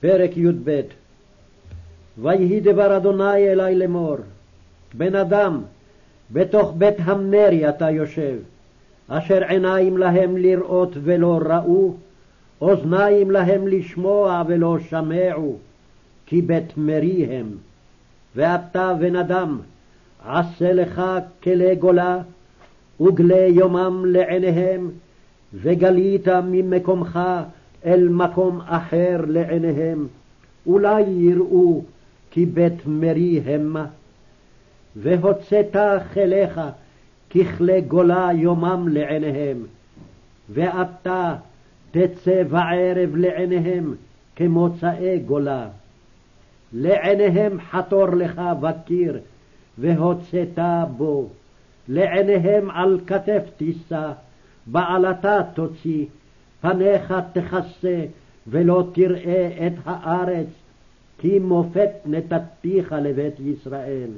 פרק י"ב ויהי דבר אדוני אלי לאמור, בן אדם, בתוך בית המרי אתה יושב, אשר עיניים להם לראות ולא ראו, אוזניים להם לשמוע ולא שמעו, כי בית מרי הם. ואתה, בן אדם, עשה לך כלי גולה, וגלי יומם לעיניהם, וגלית ממקומך אל מקום אחר לעיניהם, אולי יראו כי בית מרי המה. והוצאת כליך ככלי גולה יומם לעיניהם, ואתה תצא בערב לעיניהם כמוצאי גולה. לעיניהם חתור לך בקיר, והוצאת בו, לעיניהם על כתף תישא, בעלתה תוציא, פניך תכסה, ולא תראה את הארץ, כי מופת נתתיך לבית ישראל.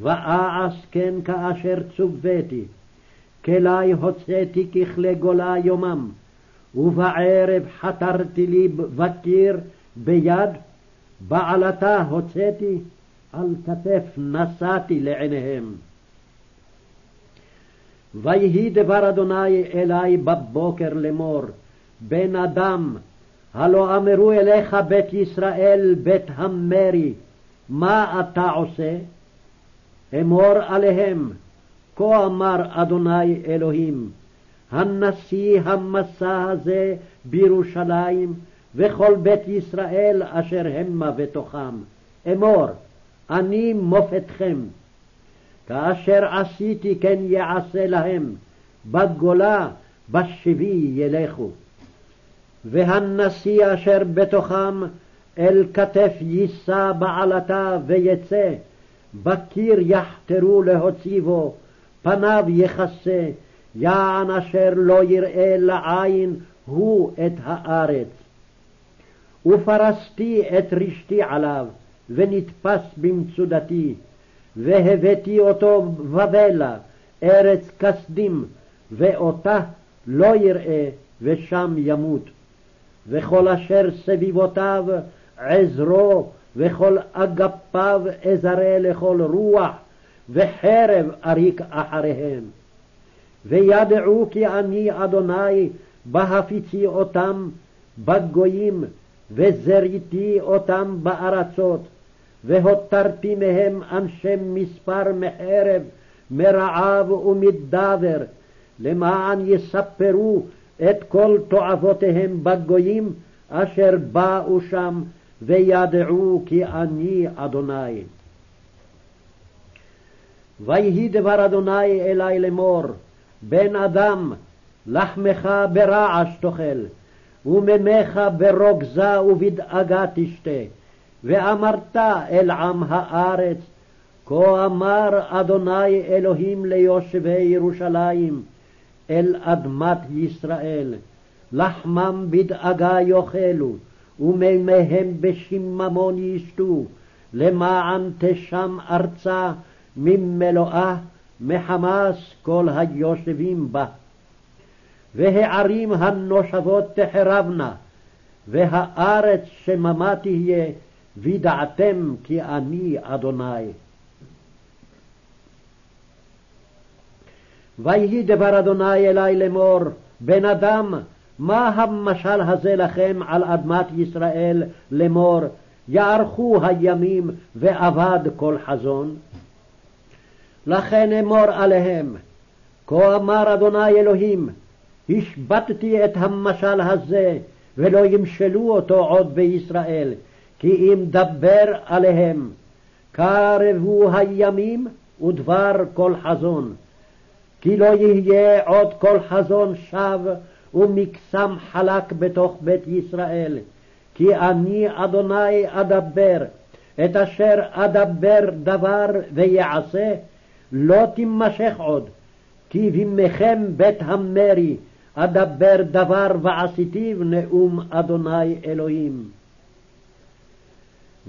ואעש כן כאשר צוויתי, כלי הוצאתי ככלי גולה יומם, ובערב חתרתי לי בקיר ביד, בעלתה הוצאתי, על כתף נשאתי לעיניהם. ויהי דבר אדוני אלי בבוקר לאמור, בן אדם, הלא אמרו אליך בית ישראל בית המרי, מה אתה עושה? אמור עליהם, כה אמר אדוני אלוהים, הנשיא המסע הזה בירושלים, וכל בית ישראל אשר המה בתוכם. אמור, אני מופתכם. כאשר עשיתי כן יעשה להם, בגולה בשבי ילכו. והנשיא אשר בתוכם אל כתף יישא בעלתה ויצא, בקיר יחתרו להוציבו, פניו יכסה, יען אשר לא יראה לעין הוא את הארץ. ופרסתי את רשתי עליו, ונתפס במצודתי, והבאתי אותו בבלה, ארץ כסדים, ואותה לא יראה, ושם ימות. וכל אשר סביבותיו עזרו, וכל אגפיו אזרה לכל רוח, וחרב אריק אחריהם. וידעו כי אני אדוני בהפיצי אותם בגויים, וזריתי אותם בארצות, והותרתי מהם אנשי מספר מחרב, מרעב ומדבר, למען יספרו את כל תועבותיהם בגויים אשר באו שם, וידעו כי אני אדוני. ויהי דבר אדוני אלי לאמור, בן אדם, לחמך ברעש תאכל, ומימיך ברוגזה ובדאגה תשתה. ואמרת אל עם הארץ, כה אמר אדוני אלוהים ליושבי ירושלים, אל אדמת ישראל, לחמם בדאגה יאכלו, ומימיהם בשיממון ישתו, למען תשם ארצה ממלואה, מחמס כל היושבים בה. והערים הנושבות תחרבנה, והארץ שממה תהיה, וידעתם כי אני אדוני. ויהי דבר אדוני אלי לאמור, בן אדם, מה המשל הזה לכם על אדמת ישראל לאמור, יארכו הימים ואבד כל חזון? לכן אמור עליהם, כה אמר אדוני אלוהים, השבתתי את המשל הזה, ולא ימשלו אותו עוד בישראל, כי אם דבר עליהם, קרבו הימים ודבר כל חזון. כי לא יהיה עוד כל חזון שווא ומקסם חלק בתוך בית ישראל. כי אני אדוני אדבר, את אשר אדבר דבר ויעשה, לא תימשך עוד. כי בימיכם בית המרי, אדבר דבר ועשיתיו נאום אדוני אלוהים.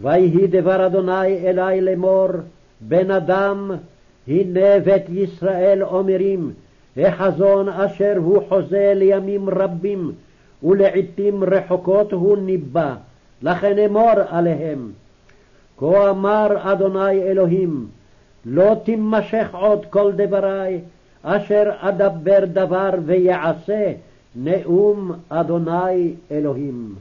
ויהי דבר אדוני אלי לאמור, בן אדם, הנה בית ישראל אומרים, החזון אשר הוא חוזה לימים רבים, ולעתים רחוקות הוא ניבא, לכן אמור עליהם. כה אמר אדוני אלוהים, לא תימשך עוד כל דברי, אשר אדבר דבר ויעשה, נאום אדוני אלוהים.